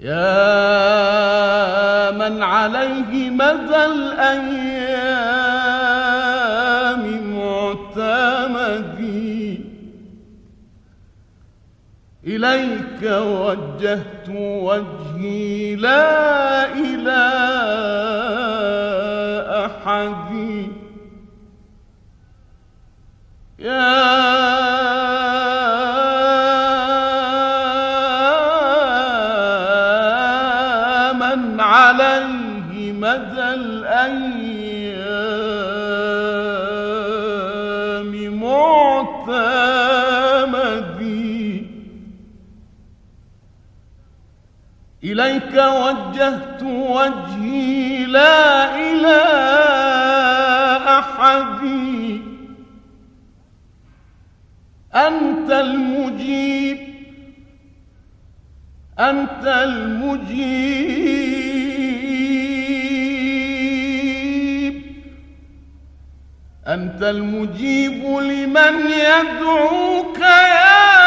يا من عليه مدى الأيام معتمدي إليك وجهت وجهي لا إلى أحد. عليه مدى الأيام معتمدي. إليك وجهت وجهي لا إلى أحد. أنت المجيب أنت المجيب. أنت المجيب لمن يدعوك يا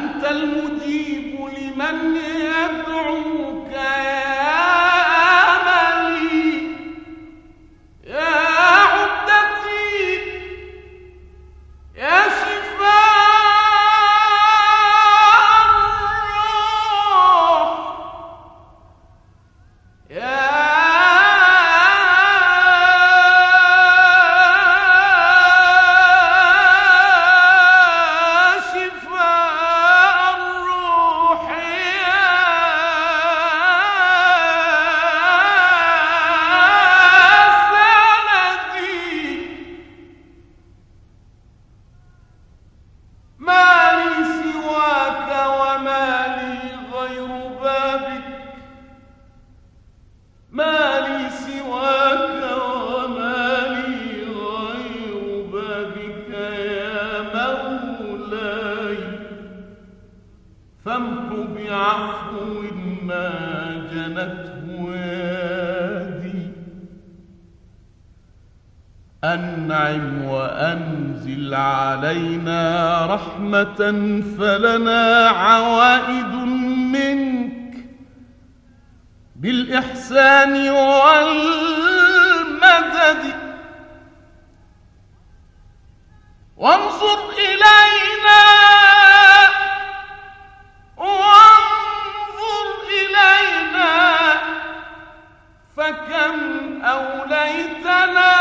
أنت المجيب لمن يدعوك يا فامح بعفو ما جنته يدي أنعم وأنزل علينا رحمة فلنا عوائد منك بالإحسان والمدد فكم أوليتنا